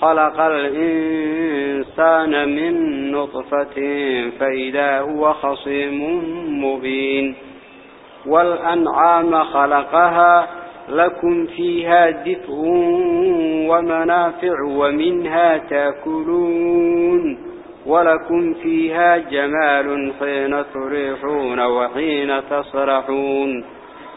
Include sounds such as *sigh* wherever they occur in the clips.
خلق الإنسان من نطفة فإذا هو خصيم مبين. والأنعام خلقها لكم فيها دفء ومنافع ومنها تأكلون. ولكم فيها جمال حين تريحون وحين تصرحون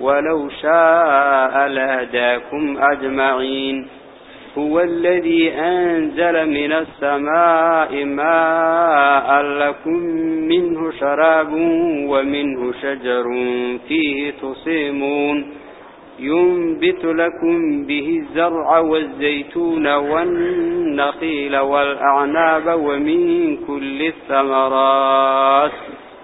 ولو شاء لهداكم أجمعين. هو الذي أنزل من السماء ماء لكم منه شراب ومنه شجر فيه تصيمون. ينبت لكم به الزرع والزيتون والنخيل والأعناب ومن كل الثمرات.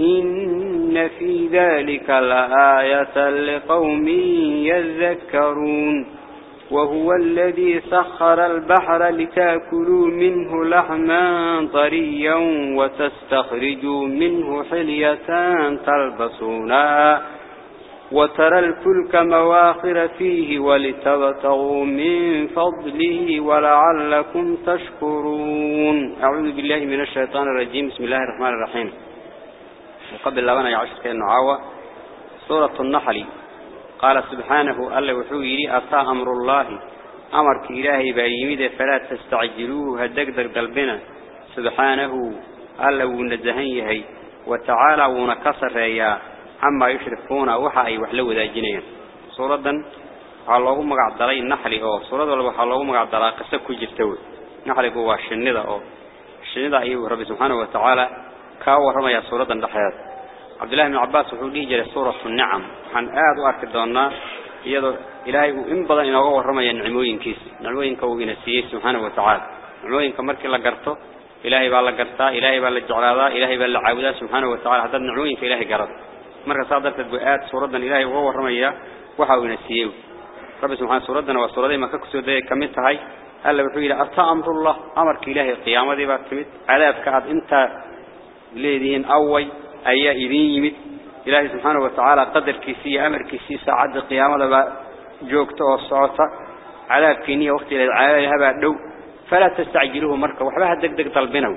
إن في ذلك لآية لقوم يذكرون وهو الذي سخر البحر لتاكلوا منه لحما طريا وتستخرجوا منه حلية تلبسونها وترى الفلك مواخر فيه ولتبتغوا من فضله ولعلكم تشكرون. أعوذ بالله من الشيطان الرجيم. بسم الله الرحمن الرحيم. وقبل لبنا يعشر كأنه عاوة. سورة النحل. قال سبحانه ألا وحويري أتى أمر الله. أمرك إلهي بأيمد فلا تستعجلوه هدقدق قلبنا. سبحانه ألا ونزهيه وتعالى ونكسر يا عما وحا وحلو ذا جنين سورة الله مقعد دلي النحل أو سورة الله مقعد دلي قصة كجرتوي نحل هو الشنيدة أو الشنيدة أيوه رب سبحانه وتعالى. كاو يا سورة النحيات. عبد الله بن عباس وحولي جل سورة النعم. عن آد وأركض دونا يدو إلهي إن بدأ إنه ورمي نعموين كيس. نعموين كوين السيس سبحانه وتعالى. نعموين كمرك لقرته إلهي بالله قرتا إلهي بالله جعلادا إلهي بالله عودا سبحانه وتعالى. حتى نعموين في إلهي قرط. مرة صادرت البؤات سورة إلهي وهو ورمي وحاوين السيو رب سبحانه سورة وسورة ما كسو ده كمت هاي. ألا بحوي أتى أمر الله. أمرك إلهي القيامة دي بكمت عذابك عاد أنت ليدين أوي أي إذين يمد. إلهي سبحانه وتعالى قدر كيسي أمر كيسي ساعد القيامة جوكت والصعوطة على كينية وقت العالي هبا دو. فلا تستعجلوه مركة. وحبها دق دق طلبنه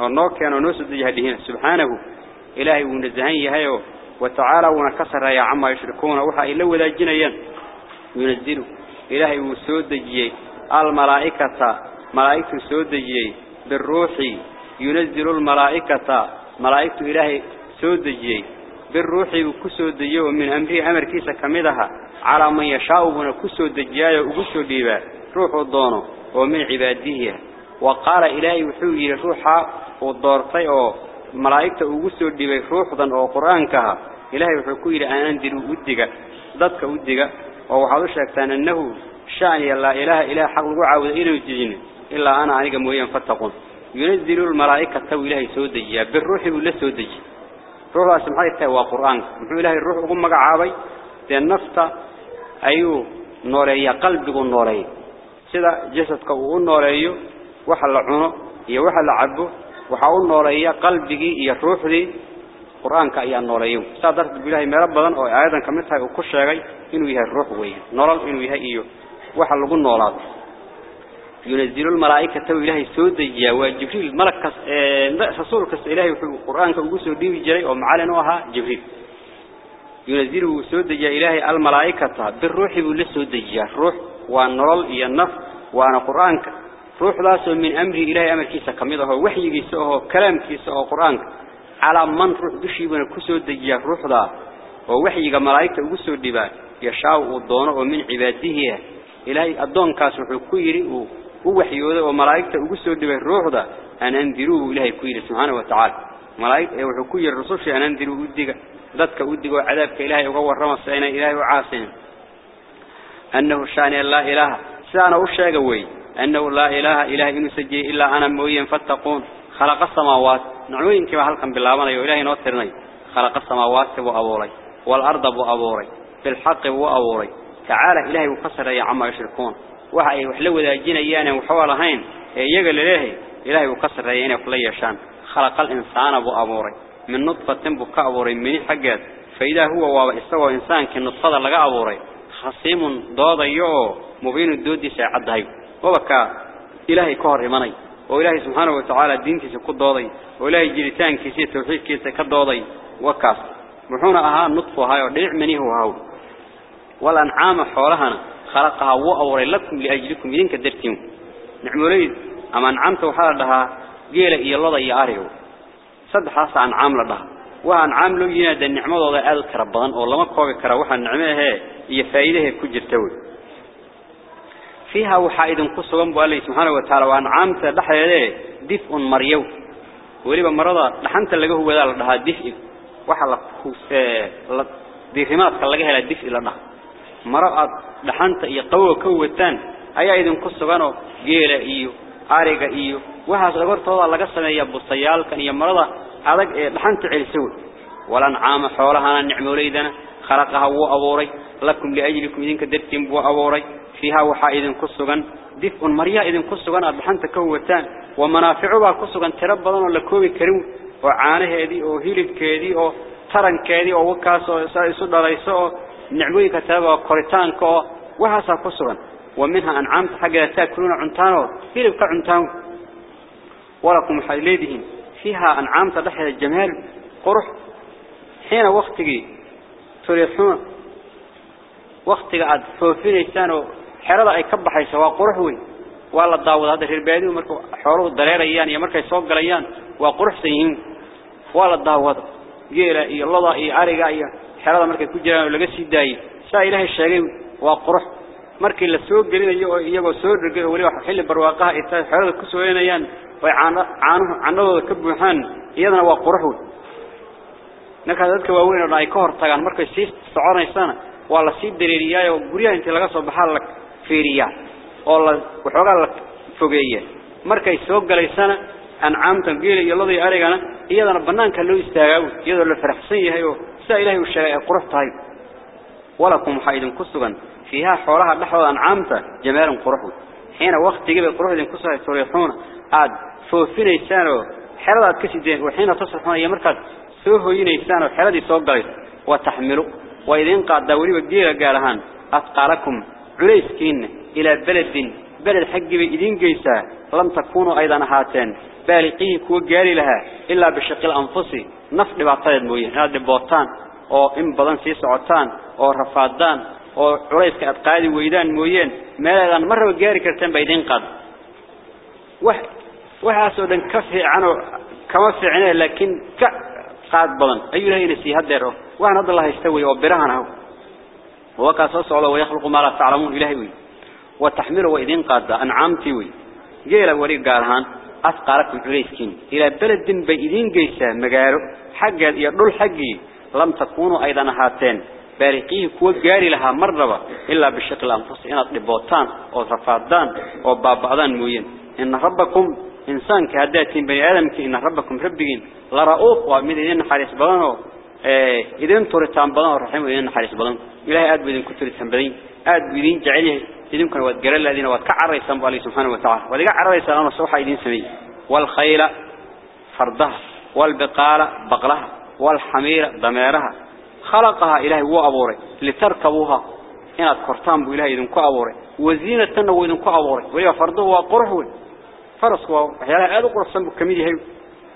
والنوك كانوا نوسد جهدهين سبحانه. إلهي ونزهين يهيو. وتعالى ونكسر يا عما يشركون. وحا إلا وذا جنيا ينزلوا إلهي وسود جيه الملائكة. ملائكة سود جيه بالروح ينزل الملائكة. ملائكة إلهي سود جيه بالروح وكسود جيه ومن أمره أمر كيسا كمدها على من يشاء من كسود جيه وكسود جيه روح الضانو ومن عباده وقال إلهي وحوي روحا والدورتي أو ملائكة وكسود جيه روحا أو قرآن كها إلهي وحكوي أن أنذروا ودك ضدك ودك ووحاول شاكتان أنه شأن يلا إله إله حق وعاود إلى الجن إلا أنا عنك مويا فتقون ينزل الملائكة تو إلهي سودجيا بالروح ولا سودجي روح سمحي تاي وقرآن محو إلهي الروح أقوم مقعابي دي النفط أيو نوري قلبك نوري سيدا جسدك أقول نوري وحل عنه هي وحل عبه وحاول نوري قلبك هي الروح دي قرآنك أيها نوري سادرت بالله مرب بدن أو آيادا كمتها وكل شيء إنه يهي الروح وين نورال إنه يهي إيو وحل لقول نورات ينزل الملائكة تو إلهي سوديا وجبريل. ملك كس رسول كس إلهي في القرآن كوجسوا ديوي جري أو معلنوها جبريل. ينزل سوديا إلهي الملائكة بالروح بول سوديا روح والنرال هي النف وأنا قرآنك روح لاس من أمر إلهي أمر كيسا كميده وحي كيسا كلام كيسا قرآنك على من روح دشي من كسوديا روح ذا ووحي ملائكة وجسوا دبا يشاء الضوء ومن عباده. إلهي الضوء كاس وحكيري ووحيوده وملائكته وجسوا دبا الروح ذا أن أنذروه إلهي كوير سبحانه وتعالى ملائكة وحكي الرسول أن أنذروه ودقا ذاتك ودقا وعذابك إلهي وقوى الرمس أين إلهي وعاصين أنه شان لا إله سأنا أشياء أنه لا إله إله إنه سجي إلا أنا مويا فاتقون خلق السماوات نعوين كما هلقا بالله يا إلهي نوترني خلق السماوات وأبوري والأرض وأبوري بالحق وأبوري تعالى إلهي وقصر يا عما يشركون وحي وحلو ذا جينا وحوالهين يقل إلهي إلهي وقصر يانا وكل يشان خلق الإنسان أبو أبوري من نطفة بك أبوري من حقات فإذا هو واستوى إنسان كالنطفة لغا أبوري خصيم ضاد يو مبين الدود سيعدهي وبكى إلهي كهر إيماني وإلهي سبحانه وتعالى الدين كيسا كدوضي وإلهي جريتان كيسا توحيد كيسا كدوضي وكاس محونا أها نطفة هاي وديع منيه هاو والأنعام حولهنا خلقها وأوري لكم لأجلكم يدين كدرتين. نعموليد أما أنعامت وحال لها قيل إيا الله إيا أريو صدح أصلا أنعام لها. وأنعام لو ينادى النعمة وضع آل كربان والله ما قوي كروحا النعمة هي فائدة كجر توي فيها وحائد قصوا بو الله سبحانه وتعالى وأنعامت دحيا دفء مريو. وليبا مرضى لحنت اللي هو ذا لها دفء وحلا ديرمات laga hela dif ila dhax marad dhaxanta iyo qawo ka wataan ayaa idin ku suganoo geela iyo ariga iyo waxaas agortooda laga sameeyaa busayaalkan iyo marada adag ee dhaxanta celisow walan caama xoolahana nicmoleydana khalaqaha wuu abuuray lakum liajlikum idinka dartiin buu abuuray fiiha waxaa idin ku sugan difun maryaa idin ku sugan aad dhaxanta ka wataan wa manaaficu baa ku sugan tiro badan oo taaba koritaanka oo waxaasa ku sugan ومنها أنعامت حاجة تأكلون عنتانو. هيلب كعنتانو ولكم حيليدهم فيها أنعامت لحية الجمال. قرح. حين وقتك تريحون. وقتك عاد فوفين يستانو حرضة أي كبحي سواء قرحوي والله الضاوض هذا الربادي ومركو حروه الضريريان يمركو يسوق قليان وقرح سيهم. والله الضاوض geela iyo lada iyo ariga iyo xerada markay ku jiraan laga sii daayay saa ilaahay sheegay waa qurux markii la soo gelinayo oo iyagoo soo dhigay wali wax xilli barwaaqaha tahay xerada ku soo yeynayaan way caanuhu canadooda ka buuxaan iyadana waa qurux marka dadka waaweyn oo ay ka hor tagaan markay sii soconaysana waa la sii dareeriyaa oo guryaha intii laga soo baxaa la fiiriyaa oo la waxoogaa la fogeeyaa markay soo galaysana أنعامتا قيل يلضي أريقنا إيضا بنانك لو استاقوا إيضا لفرحسيه سا إلهي والشرائع قرح طيب. ولكم حيد كسبا فيها حولها لحظة أنعامتا جمال قرح حين وقت تجيب القرح دين كسبا يتريحون عاد فوفين يسانو حرضات كسيدين وحين تصرحون يمركز سوه ينيسانو حرض يسوق قليس وتحملوا وإذن قاد دوري وقيل قالهان. أثقالكم عليسكين إلى بلد بلد حق بإذن قيسا لم تكونوا أيضا هاتين. بالقيه كو جاري لها إلا بشق الأنفس. نفس بعطيد موين هذا بوطان أو إن بدن سي سعطان أو رفادان أو عريس كأتقادي ويدان موين ما لأن مرة جاري كرتين بيدين قد. وح وحاسودا كفه عنه كما في عنه لكن كقاد بدن أي له ينسي هدره وأنا الله يستوي وبرهنه. وكاسوس الله ويخلق ما لا تعلمون إلهي وتحمله وإذن قاد أنعامتي وي جيل وري قالهان أثقالكم عليسكين إلى بلد بإذين قيسا مقارو حقا يقول حقي لم تكونوا أيضا هاتين. بارقيه كوا قاري لها مرة إلا بالشكل الأنفس إن أطلبوتان أو رفادان أو بابعدان موين. إن ربكم إنسان كهداتين بني آدم إن ربكم ربكين. لرؤوف ومن إذن حارس بلانه. إذن تورتان بلان ورحمه إذن حارس بلان إلهي آد بدين كتر تنبلين آد بدين جعله إذن كان واتقر الذين واتكعر يسنبه عليه سبحانه وتعالى. واتكعر يسنبه أنا صوحة إذن سمي. والخيل فردها والبقالة بقلها. والحميرة ضميرها. خلقها إلهي هو أبوري. لتركبوها. إن كرتان بو إلهي إذن كو أبوري. وزينة وإذن كو أبوري. وإذا فرده هو قرح فرس هو وحيالها آدو قرح سنبو كميدي هاي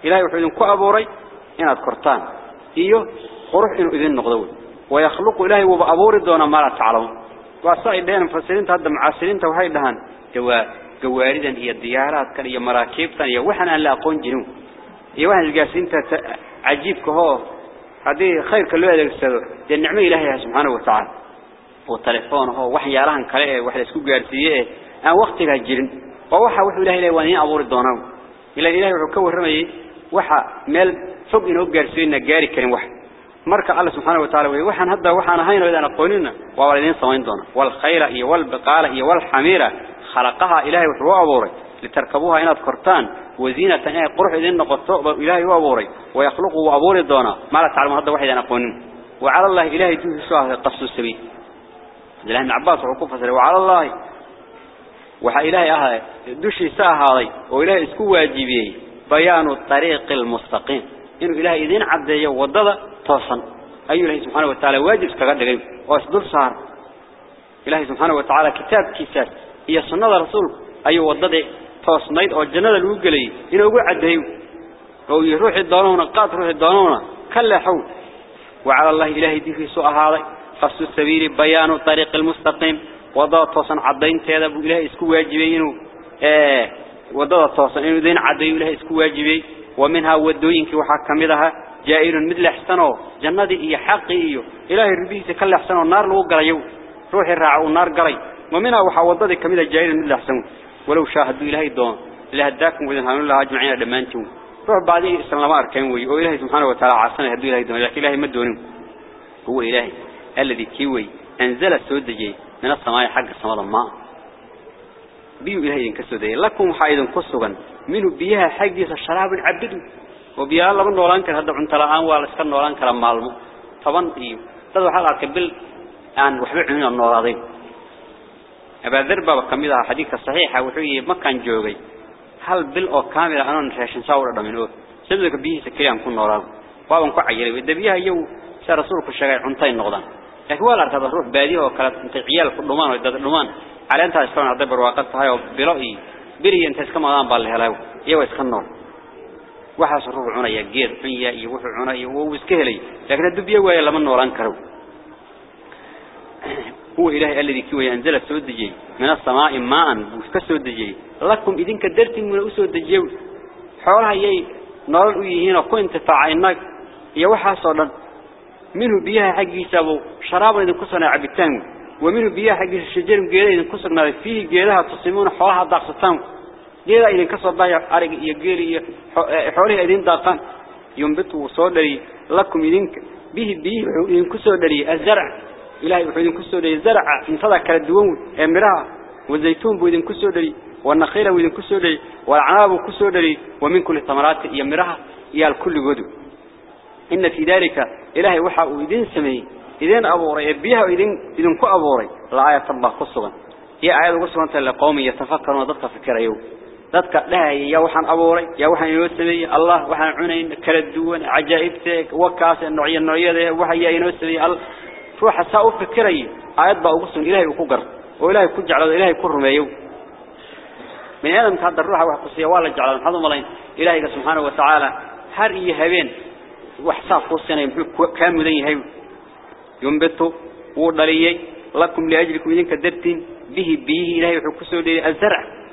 إلهي وحيدن كو أبوري. إن كرتان إيو قرح إنه إذن نقضوي ويخلق إلهي وبأبوري دون ما لا تعلمون. وأصائي دهان مفسرين تهدى معاصرين توهي دهان جوا جواردا هي الديارات كان هي مراكب هي وحنا لا أقون جنون هي واحد الجالسين عجيب كهو. هذه خير كله هذا السبب. دي النعمة إلهي سبحانه وتعالى. والتلفون هو وحي يراهن كله وحد يسكو جالسيه أنا وقتها جرين ووحى وحي إلهي وانين أبور الدوناو. إلى إلهي وحكو الرمي وحى ميل فوق إنه جالسين نجاري كريم واحد مرك الله سبحانه وتعالى وحن هذا وحن هين وإذا نقولنا ووالدين سوين دونا والخير إيه والبقالة إيه والحميرة خلقها إلهي وحوا أبوري لتركبوها إنها كرتان وزينة إيه قرح إذن نقطة إلهي وأبوري ويخلقه أبوري دونا ما لا تعلم هذا واحد نقولنا وعلى الله إلهي جوه سواه قص السبيل لأن عباس وعقوف فسر وعلى الله وحا إلهي أهل دوشي ساها هذي وإلهي اسكو واجبيه بيان الطريق المستقيم إنه إلهي إذن عبده وضد توصن أي الله سبحانه وتعالى واجب كغدغين واسدل صار إلهي سبحانه وتعالى كتاب كيساس هي سنة الرسول أي وضد توصنيد أو الجنة لو قلي إنه يقول عدهيو أو يروح الدانون قات روح الدانون كلا حول وعلى الله إلهي دي في سوء هذا قصد السبيل بيان الطريق المستقيم وضع توصن عدين تيذا إلهي اسكو واجبينه آه وضع توصن إنه دين عدين إلهي اسكو واجبين ومنها ودوينك وحكمدها جائر مثل احسنه جنة إيه حق إيه إلهي ربيه كل احسنه النار لو قريو. روح الرع والنار قري. ومنها وحوضت كمية جائر مثل احسنه ولو شاهدوا إلهي الدون إله هداكم وإذن هانوا الله أجمعين دمانتهم روح بعدين إسلام أركان وي. وإلهي سبحانه وتعالى عصنا هدوا إلهي الدون لكن إلهي مدونهم هو إلهي الذي كيوي. أنزل السودجي من السماء حق السماء الماء بيو إلهي كسودجي لكم حائد قصوا منه بيها حقيس الشراب عبدوا وبيا الله من نوران كان هذا عن تلاعان ولا سكن نوران كلام مالمو. طبعا إيه تدو حلقة كبل أن وحبي عنا النورادين أبا ذربة وكملها حديث الصحيح وحوي ما كان جوجي هل بل أو كامل أنا نشاشن صور دمينه سبب بيه سكري عن كل نوراد. وابن كعير ودبيها يو سر رسولك الشجاع عنتين نقدان لكن ولا أرتضى روح بادية وكلت أنت عيال في الضمان ويدد الضمان على أنت أسكن عدبر وقت هاي وبرأي بري أنت أسكن مضان بالهلاو يو أسكن نور. Waxaas ruux cunaya geed xunya iyo wuxuu cunaya wuu iska helay laakiin dubiya way lama noolaan karo هو إله الذي كي ينزل السودجي. من السماء ماء كسودجي لكم إذن كدرت من أسودجي حولها يي نار ويهين وكنت فعينك يوحى صلا منه بيها حق سبو شرابا إذن كسرنا عبتان ومنه بيها حق الشجر جيدا إذن كسرنا فيه جيدها تصيمون حولها ضغطتان جيدا إذن كسر ضايع أرق يجيري حولها إذن ضاقان ينبت صدري لكم إذن به به إذن كسر دري الزرع إلهي وحيدن كسر دري زرع انتظر كالدوون أمرها والزيتون بويدن كسر دري والنخيل ويدن كسر دري والعناب كسر دري ومن كل الثمرات يمرها يا الكل جدو إن في ذلك إلهي وحى ويدن سمي إذن أبوري بيها وإذن إذن كو أبوري الآية الله قصوا هي آية قصوا لقوم يتفكرون وضدك فكر يوم dadka dhahay ya waxaan abuuray ya waxaan inoo sameeyay Allah waxaan cunayn kala duwan ajaa'ibteek wakaas noocyada noocyada waxa yaa inoo sameeyay ruuxa saa u fikiray aayad baa ugu sun ilaahay ku gar oo ilaahay ku jeclado ilaahay ku rumeeyo adam ka ruuxa wax ku siiya wala jeclado maxaa umalayn ilaahay subhanahu wa ta'ala har iyo habeen wax saa ku sinay muxuu ka mudan yahay yumbitu wuu dhaliyay lakum li ajlikum idinka dartiin bihi bihi ilaahay wuxuu ku soo dheeyay azrع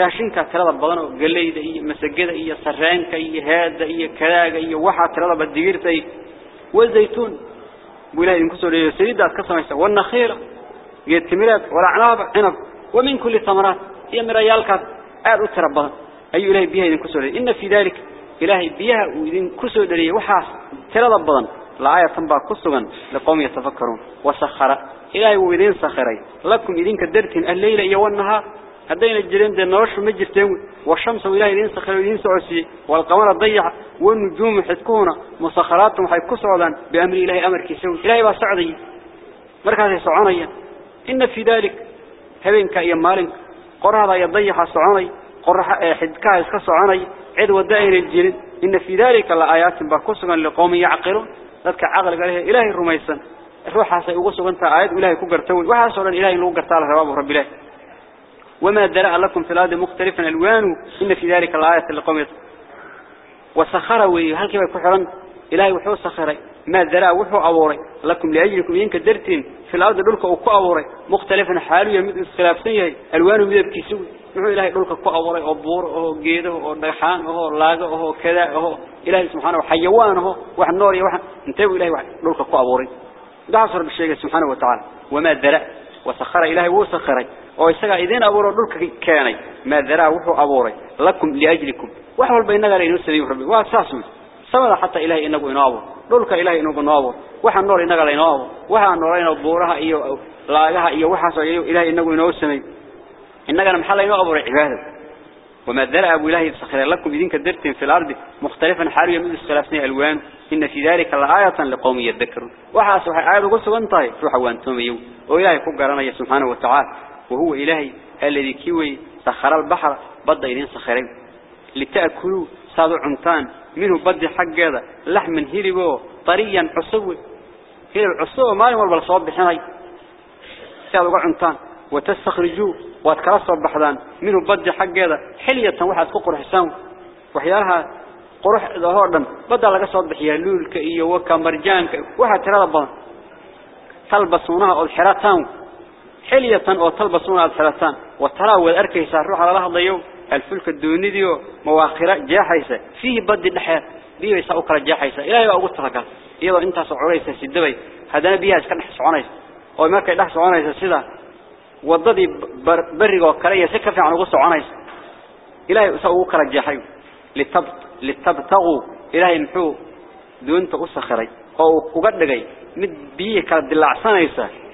raashinka tirada badan oo galeyda iyo masagada iyo sarreenka iyo heeda iyo kadaaga iyo waxa tirada badigirta iyo wazaytun wiilay in ku soo dheeyay saliidaad ka samaysa wana khayra geed timireed wala canaab wa min kulli thamarat iyo mirayaalkaas aad u tira badan ayuu ilaahay biyaha idin ku soo dheeyay inna fi dalik ilaahay biyaha uu idin ku soo dheeyay waxaas tirada badan la ayatan baa ku sugan liqoom yatafakkarun wa sakhara ilaahay uu idin sakhiray lakum idinka dartin al-layla iyo wan-nahar هدينا الجيران ده نوش مجرتين والشمس وإلهي الإنس سخر الإنس عسي والقمر ضيع والنجوم حتكونا مسخراتهم حيكسوا بأمر إلهي أمر كيسوي إلهي بسعدي مركز سعانيا إن في ذلك هبينك يا مالك. قرها يضيح سعاني قرح حدكها يسكى سعاني عد ودائن الجيران إن في ذلك الآيات بكسوا لقوم يعقلون. ذلك عقل قال إلهي الرميسان روحها سيقصوا أنت آيات إلهي كقرتوي وحاسوا إلهي لو قرتال رواب رب الله وما درع لكم في الأرض مختلفا ألوان إن في ذلك الآية لقوم وسخر هل كيف يكون إلهي وحو سخري ما درع وحو أوري لكم لأجلكم ينك درتين في الأرض دولك أكو أوري مختلفا حالو يمد اسخلاف سيه ألوان مدب كيسوي وحو إلهي دولك أكو أوري أو بور أو جيده أو دخان أو لاغ أو كذا أو إلهي سبحانه وحيوان أو واحد نور يا واحد انتبه إلهي دولك أكو أوري دعصر بالشيء سبحانه وتعالى. وما درع وسخر إلهي وسخري oo isaga idin abuuro dhulka keenay ma daraa wuxuu abuuray lakum li ajlikum wax walba inaga inuu sameeyo rabbi waa saas samada hatta ilaahay inagu inoo abuur dhulka ilaahay inagu inoo abuur waxa nool inaga inoo abuur waxa noolayna buuraha iyo laagaha iyo waxa soo ilaahay inagu inoo sameeyo inagana maxaa inoo abuuray cibaadada وما ذرأ أبو الله سخر لكم إذن كدرتين في الأرض مختلفا حاليا من اسخلافنا ألوان إن في ذلك لآية لقوم يذكرون وحاسوا آية قصوا وانطاي روحوا وأنتم يو وإلهي كبرنا سبحانه وتعالى وهو إلهي الذي كيوي سخر البحر بضى إذن سخرين. لتأكلوا صادوا عمتان منه بدي حق هذا لحم هيربو طريا عصوي. هيرب عصوي مالي والبلصواب بحناي. صادوا عمتان وتستخرجوا واتكرسوا بحضان منه بدي حق هذا حلية واحد كقر حسان وحيالها قرح ظهورا بدأ لك صوت بحيا لولك إيا وكا مرجانك واحد ترى بضان تلبسونها أو الحراتان حلية أو تلبسونها الحراتان وترى والأركيسة روح على لحظة يوم الفلك الدوني ديو مواخرة جاحيسة. فيه بدي النحيات ديو يسا أكرا جاحيسة. إلا يبقى أقول تفكر إذا انت سعوريسة سيدبي هذا وما كان حسعونيسة سيدا. wadadii bariga oo kale iyo si ka fiican ugu soconaysa ilaahay uu soo kala jeexay litab litabtagu ilaahay muxuu doonta u sakhiray oo uga dhigay mid biyo kala dilacsanaysa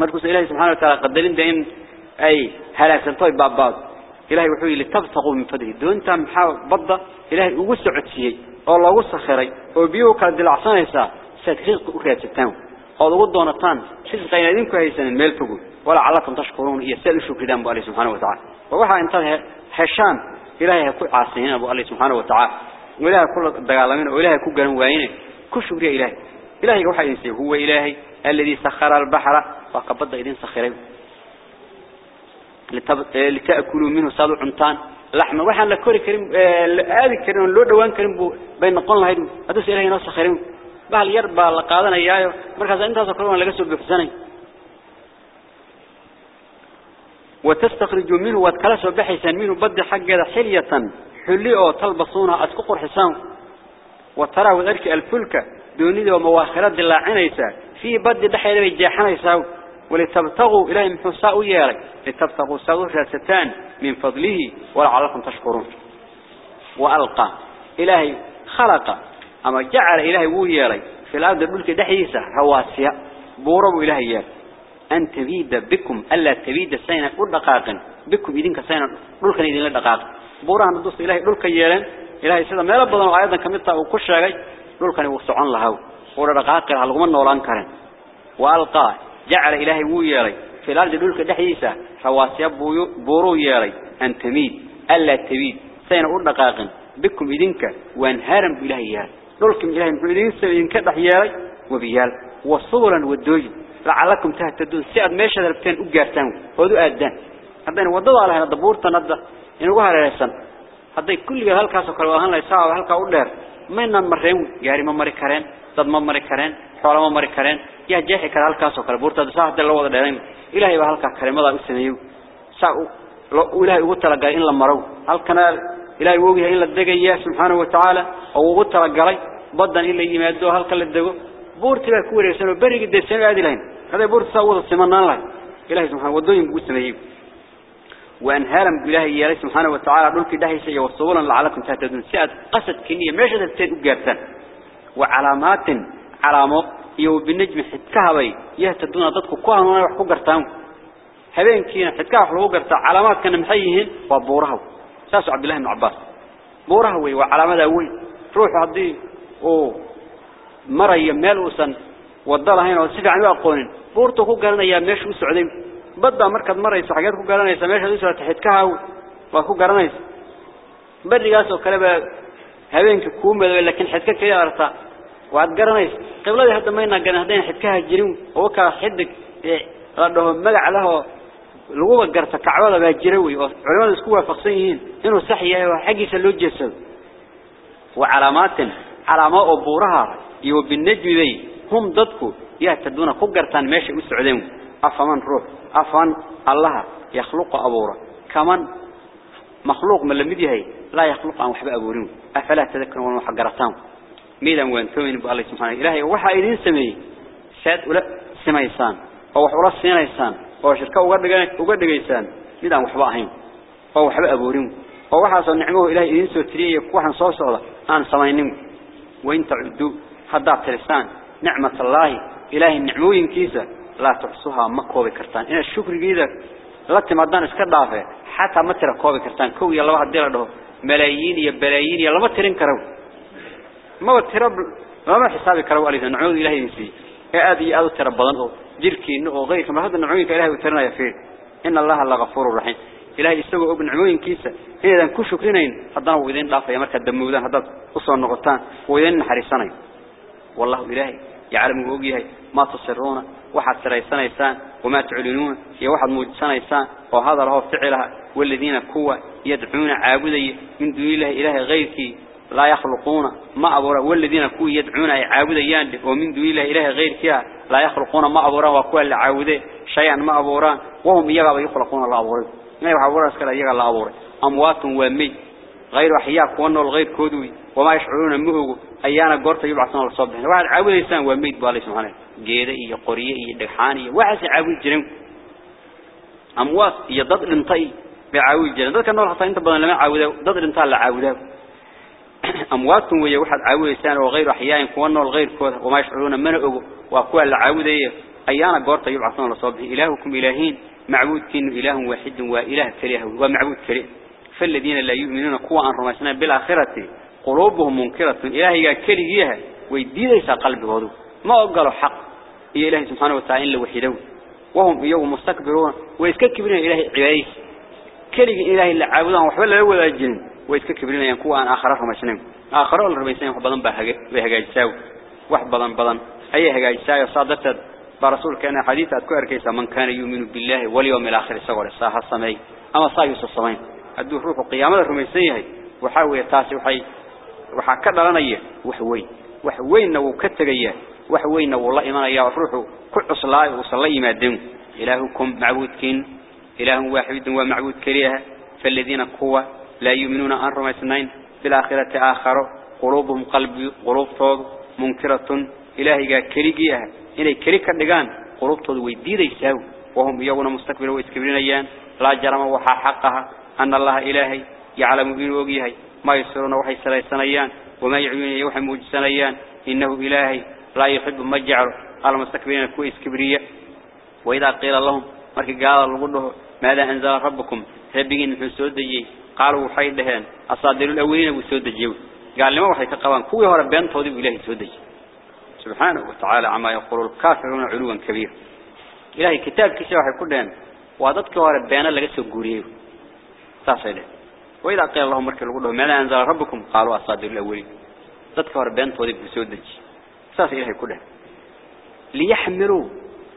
مركز إلهي سبحانه وتعالى قدرين دين أي هلا سنتوي بعض إلهي وحوي لتبتغوا من فضله. دون تام حاول بضة إلهي وسع تشيء الله وسع خيري. وبيو كرد العصان يسا سدخل أخرى تتام هذا وضع نطان شد قيادين كهيسا الميل تقول. ولا علاكم تشكرون. هي سأل شكر دام بألي سبحانه وتعالى. وروح أنت هشام إلهي كل عاصين أبو الله سبحانه وتعالى. وإلهي كل دجالين وإلهي كل جنوعين كل شكر إلهي. إلهي روح هو إلهي. الذي سخر البحر وقبض إذن سخرين. لتأكلوا منه صادوا عمتان لحمة. وحن لكور كريم آه، هذا كريم اللود وان كريم بين قن الله يدو هذا سيره ينص خيرهم بحال يربى لقادنا إياه مركز أنت سكرون لقصر بفزاني وتستخرجوا منه واتكلسوا بحسان منه. بد حق هذا حلية حلية وطلبصونها أتققوا الحسان وتراوا ذلك الفلك دوني ومواخرات مواخرات دلاعين يساك في بد دحيل بيجاحنيسا ولتبتغوا إلهي من حساء ياري لتبتغوا ساوه ستان من فضله ولعلكم تشكرون. وألقى إلهي خلق أما جعل إلهي وياري في الأرض الملك دحيسة رواسية بورب إلهي ياري. أن تبيد بكم ألا تبيد سينا ودقاق بكم إذنك سينا دولك إذن لدقاق بورها ندوس إلهي دولك يارين إلهي سيدا ميلا بدن وآيادا كميتا وكشاقي دولك يوسعون لهو ودقاق هلغم النوران كرين وألقى جعل إلهي وياري في الأرض دولك دحيسة. رواسية بورو ياري أن تميد. ألا تبيد سينا ودقاق بكم إذنك. وانهارا بإلهي ياري دولكم إلهي مقلدين سبيين كدحياري وبيال. وصولا والدوج لعلكم تهتدون. سياد ميشا دربتين أقارتان ودو آدان هذين وضضوا على هنا دبورتا ندى إنه ريسان هذين كل هالكاسو كالواهان ليساوا وهالكا أولير مينا مرين ياري ما مري كارين ضد ما مري كارين حوالا ما مري كارين يا جيحي كالهالكاسو كالبورتا دساها دل وضع دارين إلهي وهالكا كريم الله أسميو ساو إلهي وتلقى إن لما رو. هل كان إلهي وجه إلا الدقيا سبحانه وتعالى. أو وتلقى بدن إلا يمادو هل كان الدقو. بورت بقى كوري سنو بري قد السماء عادي لين. هذا بورت سوى السمان الله إلهي سبحانه ودوين بقسمه وأنهارا بإلهي يا سبحانه وتعالى دول كده شيء وصولا لعلكم تهتدون. سعد قصد كنية ماشي تبتين أجارتان وعلامات علامات يو بالنجم حتكها يهتدون ضدكم كوها ويحكوا قرتان هبين كينا حتكها وحلو قرتا. علامات كان محيهن وبورها ساسو عبد الله بن عباس. بورها وي وعلامات وي. روح عدي. أو مريم ميل وسن wadada hayna si fiican u aqoonin buurtu ku garanaya meesha garanaysa barigaas oo kale ba habeenka ku madow laakiin xidka kaliya arta waad garanaysa qibladii hadda mayna garan hadeen xidkaha jirin oo ka xidig la dhaho magac laho lagu garta kacbada baa jira way oo culimadu isku waafaqsan yihiin inuu sax yahay oo xaqiisa loo jeesado wa calaamaatin calaamo oo buuraha iyo binajmi هم ضدكو يهتدون كقرتان ماشي وسعدين أفمن روح؟ أفمن الله يخلق أبورا كمان مخلوق من لم يديه لا يخلق عن وحب أبورين أفلا تذكرون وحقرتان ميدا وانتوين بالله سبحانه إلهي وحا إذن سمي. ساد ولا سميسان أو حورا سينيسان أو شركة وقد قيسان ميدا وحبا أهين أو وحب أبورين أو وحا صنعمه إلهي إذن سوتريه وحا صوصة أنا سمينين وإن تعدوا حدات لسان نعمة الله. إلهي النعموين كيسة. لا تحصوها مكوب كرتان. إن الشكر جيدا لا تمدان اسكدافه حتى ما ترى كوب كرتان. كو يلا واحد دير له. ملايين يا بلايين يلا ما ترين كرو. ما ترى ما حسابي كرو. عليه نعوذ إلهي نسي هذه هذا ترى بدن جيركي إنه غير كما هذا نعوذ إلهي وترنا يفيد إن الله الله غفور رحيم. إلهي يستوى أبن نعوذ كيسة. إذا كل شكرين حضنا وإذن ضافة يا مركز دمودان. هذا أصلا نقطان وإذن حريصانين. والله إلهي يعلم وجهه ما تصرون. واحد سريسان وما تعلنون يا واحد موجسان وهذا له فعلها والذين كوا يدعون عابدي من دون الله إله غيرك لا يخلقون ما أبورا والذين كوا يدعون عابديان ومن دون الله إله غيرك لا يخلقون ما أبورا وكوا اللي عابده شيئا ما أبورا وهم يغا يخلقون الله أبورا ما يحبورا اسكلا يغا الله أبورا أموات ومي غير أحياء كونه الغير كودوي وما يشعرون مهو أيانا قرطة يبعثون الصبح. واحد عاود إنسان وميت بالله سبحانه. جيدة إيه قرية إيه دخان إيه واحد عاود جرم. أمواس إيه ضد الانطي بعاود جرم. ضد كانوا حتى أنت بدل لما عاود ضد الانطي اللي عاود *clears throat* أموات ويا واحد عاود إنسان وغير أحياء كونه الغير كود وما يشعرون من أجو وأقوى اللي عاود إيه أيانا قرطة يبعثون الصبح. إلهكم إلهين. معبود كن إله واحد وإله كريه. ومعبود كريه. فالذين لا يؤمنون قوة عن رمسنا بالآخرة. قلوبهم منكرة. إلهي كليها ويديديس قلب هذا ما أقلوا حق. يا إلهي سبحانه وتعالى إلا وحيدون وهم يوم مستكبرون. ويسككبرون إلهي عبايس كلي إلهي اللي عابدهم وحبل الأول الجن ويسككبرون ينكوا عن آخرهم أسنم آخرهم الرميسين وحبضن بهجاج ساو وحبضن بضن أي هجاج ساو صادت برسول كان حديث أذكر كيس. من كان يؤمن بالله واليوم الآخر سوى الساحة السماي أما صايوس السماين الدور روح القيامة الرميسين وحاول تاسي وحي waxaa ka dhalanaya wax weyn wax weynna wuu ka tagayaa wax weynna wuu la imanayaa ruuxu ku cuslaayo uu sala yimaadeen ilaahukum macbuudkin ilaahu waahidun wa macbuud kaliya falladina kuwa la yu'minuna an rumaysnayn bil aakhirati aakharo qulubuhum qalbi qulubtoodu munkiratun ilaahiga kaligiya inay kali ka dhigaan qulubtoodu way diidaysaa wahum iyaguna mustakbiru way iskibrinayaan la jarama waxa xaqaha anna allaha ilaahi ya'lamu inuu ogyahay ما يسرون وحي سليسانيان وما يعيون وحي موجسانيان إنه إلهي لا يحب مجعل المستكبرين كويس كبرية وإذا قيل لهم مركي قال الله ماذا أنزل ربكم؟ ربكين في السودجي قالوا وحي دهان. أصادر الأولين والسودجي قال لما وحي كقوان كوي هو ربيان توضيب إلهي السودجي سبحانه وتعالى عما يقول الكافرون علوا كبير. إلهي كتاب كسي وحي كلهم وعددك هو ربيان لغا سوقوريه تاسيده وإذا قيل اللهم مركز لقوله ماذا أنزل ربكم قالوا أصادر الأولين تذكر بين طولي بسودج ساس إلهي كله. ليحملوا.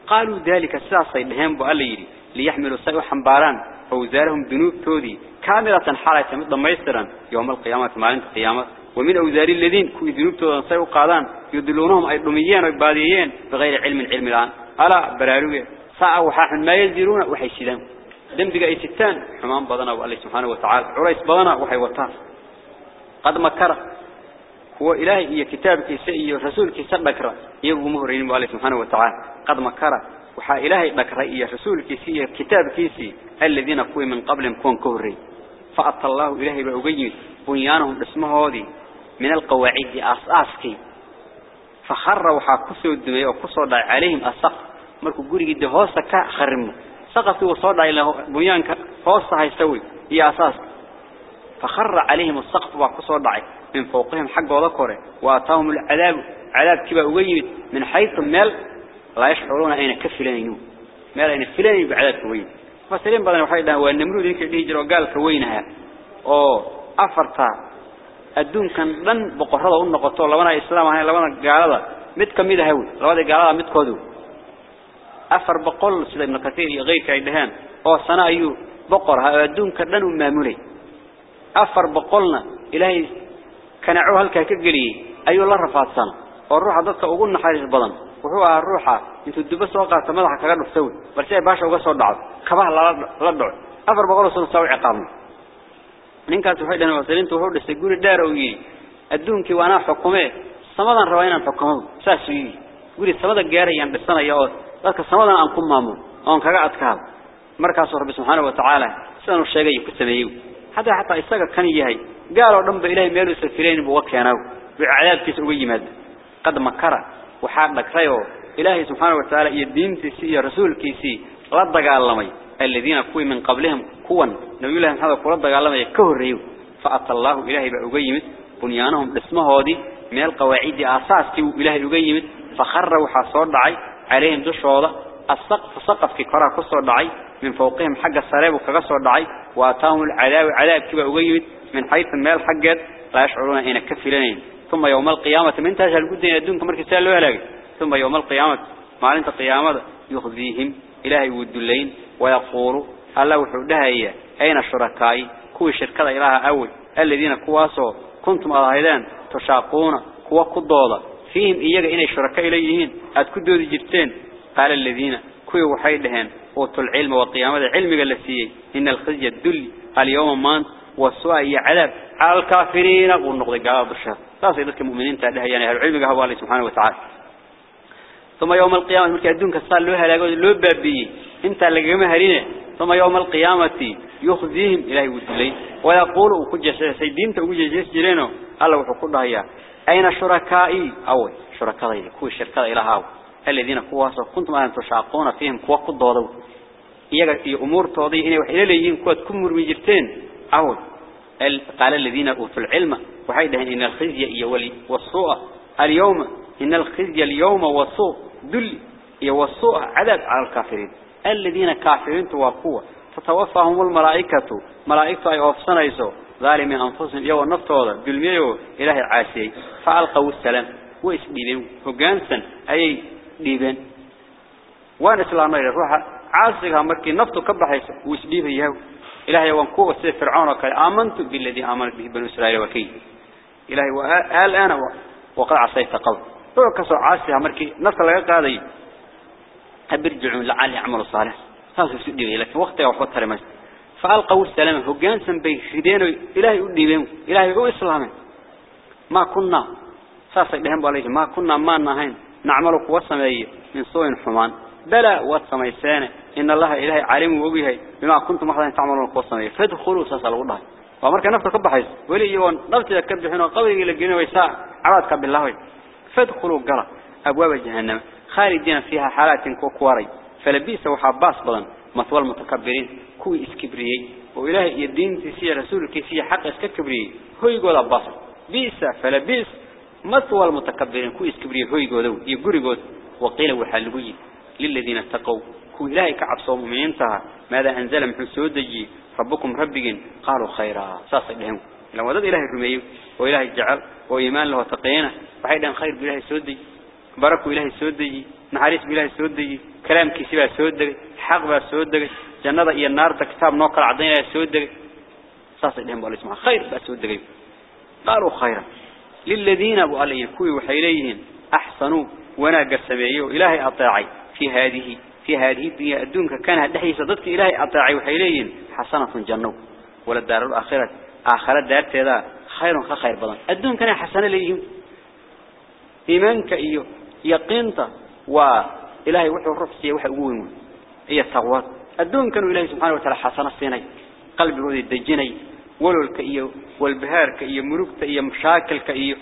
قالوا ذلك ساس إلهام بأليري ليحملوا سيء حنباران. أوزارهم ذنوب تودي. كاملة حالة مدى ميسرا. يوم القيامة مالين القيامة ومن أوزار الذين كوي ذنوب تودي سيء قادان. يدلونهم أي رميين وإباديين بغير علم علم الآن. ألا براروية ساعة وحاحا ما يزيرون وحيشدان دنبك أي ستان حمان بدنا والله سبحانه وتعالى عريس بدنا وحي وطان قد مكر. هو إلهي هي كتابك سئي ورسولك سبكر يبو مهرين والله سبحانه وتعالى قد مكر. وحا إلهي بكر إيا رسولك سئي كتابك سئي الذين قوي من قبل كون كهري. فأطى الله إلهي بأقيم بنيانهم اسمه هذه من القواعد أساسكي فخر وحا كسو الدمية وكسو عليهم السقف markuu gurigii hoosta ka kharimo سقط وصعد إلى بنيان فوسط هاي سوي هي أساس. فخر عليهم السقف وقصوا ضعي من فوقهم حق وذكره وأتاهم العذاب عذاب كبا أغيبت من حيث المال لا يشعرون أين كف لينو مال أين كف بعذاب كوين فسلم بعدين وحيدا هو أن نمرو ذلك الذي قال كوينها. أو أفرطا الدون كان لن بقهرده أنه قطور لما إسلام هاي لما قال هذا متكم إذا هو قال هذا هو sana ayuu boqor ha adduunka dhan u maamulay afar boqolna ilaahay kanaco halka ka galiyay ayuu la rafaadsan oo ruuxa dadka ugu naxariis badan wuxuu ahaa ruuxa intuu duba soo qaato madaxa kaga dhuftay balse ay baasha uga soo dhacdo kabaha la la dhaco afar boqol soo soo ciqaabna ninkaas waxay dhahan wasaliintu wuxuu dhisay guri dheer oo yiri adduunkii waana xukume samadan raba inaan xukumo saas yiri guri samada gaarayaan dhisanayo dadka samadan aan ku maamulo oon kaga adkaado markaas rabbi subhanahu wa ta'ala sidoo sheegay ku sameeyay hada hatta isaga kan yahay gaar oo dhanba ilaahay meel uu safireyn buu keenaw bi'adaabkiisa uga yimaad qad makara waxa dhagrayo ilaahay subhanahu wa ta'ala iyo diintiisa iyo rasuulkiisa la dagaalamay alladina kuwi min qablihim kuwan nabi ilaahay hada kula dagaalamay ka horeeyo fa atallahu ilaahay ba uga yimid bunyaanahum dhismahoodii meel qawaacidi asaaskii ilaahay uga yimid fakharra waxa soo dhacay عليهم دشوضة السقف سقف في كرة كسر دعي من فوقهم حق السراب وكسر دعي وأتاهم العذاب عذاب كبا أغيد من حيث المال حقت لا يشعرون أين كفلين ثم يوم القيامة من تجهل قد يدون كمرك سألوا هلاك ثم يوم القيامة معلنة القيامة يخذيهم إلهي والدلين ويقول الله هي أين الشركاء؟ كوي شركة إله أول الذين كواسوا كنتم أراهدان تشاقون كوا قدوضة فيهم إيجا إني شركاء إليهين. أتكدوا ذي جبتين. قال الذين كوي وحيدهن أوتوا العلم والقيامة. العلم التي إن الخزي الدل اليوم مان والسواء عذاب على الكافرين. والنقض قال بالشهر تاسي ذلك المؤمنين تعالى يعني العلم قهوة الله سبحانه وتعالى. ثم يوم القيامة ملك الدون كسال لها لقود لبابي انت اللي هرينه ثم يوم القيامة يخزيهم إلهي ودلي ويقول وكجة سيدين توجه جيس جرينه الله وحكولها إياه أين شركائي؟ أول شركائي كوي الشركاء إلهاو الذين كواسوا كنتم أن تشاقون فيهم كوا قدودوا إيجا في أمور توضي إني وحيلا ليين كوا تكمر مجرتين أول قال الذين أوتوا العلم. وحيدا إن الخزي والسوء. اليوم إن الخزي اليوم والسوء. دل والسوء عذاب على الكافرين. الذين كافرين توقوا تتوفاهم الملائكة. ملائكة أي أفسنا يسو ظالم من أنفسهم. يو النفط هذا. بالميو إله العاسي فألقوا السلام. وإسديبين وقانسا أي ديبين؟ وأنا سلام الله روح عاسقها مركي. نفطه كبحيس وإسديبه يهو؟ إلهي وانكوه سيد فرعون وقال آمنت بالذي آمنت به بنو إسرائيل وكي. إلهي وقال أنا وقال عصيت قول هو كسر عاسقها مركي. نفط لك هذا أبرجعون لعلي عمل صالح. هذا سيدي لكن وقتها وقت رمز فألقوا السلام. هجان سنبي خدين إلهي أديبهم إلهي هو إسلام ما كنا ساسا لهم بالله ما كنا ما نهين. نعمل قوة من سوء حمان. بلا واتسميسان إن الله إلهي عليم وبيه بما كنتم أحدا تعملون قوة سمية فادخلوا ساسا لغضها ومركا نفسك كبحيس ولي يوان نفسي كبح هنا قبل لقينا ويساء عرضك بالله فادخلوا قرأ أبواب جهنم. خالدين فيها حالات كوكواري. فلبيس وحباس بضن مثوى المتكبرين كوي اسكبريي وإلهي يدين تسي رسول كيسي حق اسكبريي هو يقول أباس بيس فلبيس مثوى المتكبرين كوي اسكبريي هو يقول يقول يقول وقيل وحلوي للذين اتقوا كوي إلهي كعبصوا مؤمنينتها ماذا أنزل من حسودي ربكم ربكين قالوا خيرا ساسا لهم لما ودد إلهي رميه وإلهي جعل وإيمان له وتقينه فحيدا خير بإلهي سودي بركوا إلهي سودي نحاريس بإلهي سودي كلام كيسي سودي حق بقى سودي جنة إيا النار كتاب نوكر عضينا سودي. ساسا لهم بقى اسمها خير بقى سودي. قالوا خيرا. للذين أبو علي كوي وحيليهم أحسنوا وناق السمعي إلهي أطاعي. في هذه في هذه الدنيا الدنيا كان دحيس ضدك إلهي أطاعي وحيلين حسنة جنة. ولا الدار الآخرة. آخرة دار تذا خير خير بدن الدنيا كان حسنة ليهم إيمانك إيو يقينته وإلهي وحي الروح سيه وحي أقوين هي التقوى الدنيا كانوا إلهي سبحانه وتعالى حسنة سيني. قلبي وذي الدجيني ولولك إيو والبهارك إيو ملوكك إيو مشاكلك إيو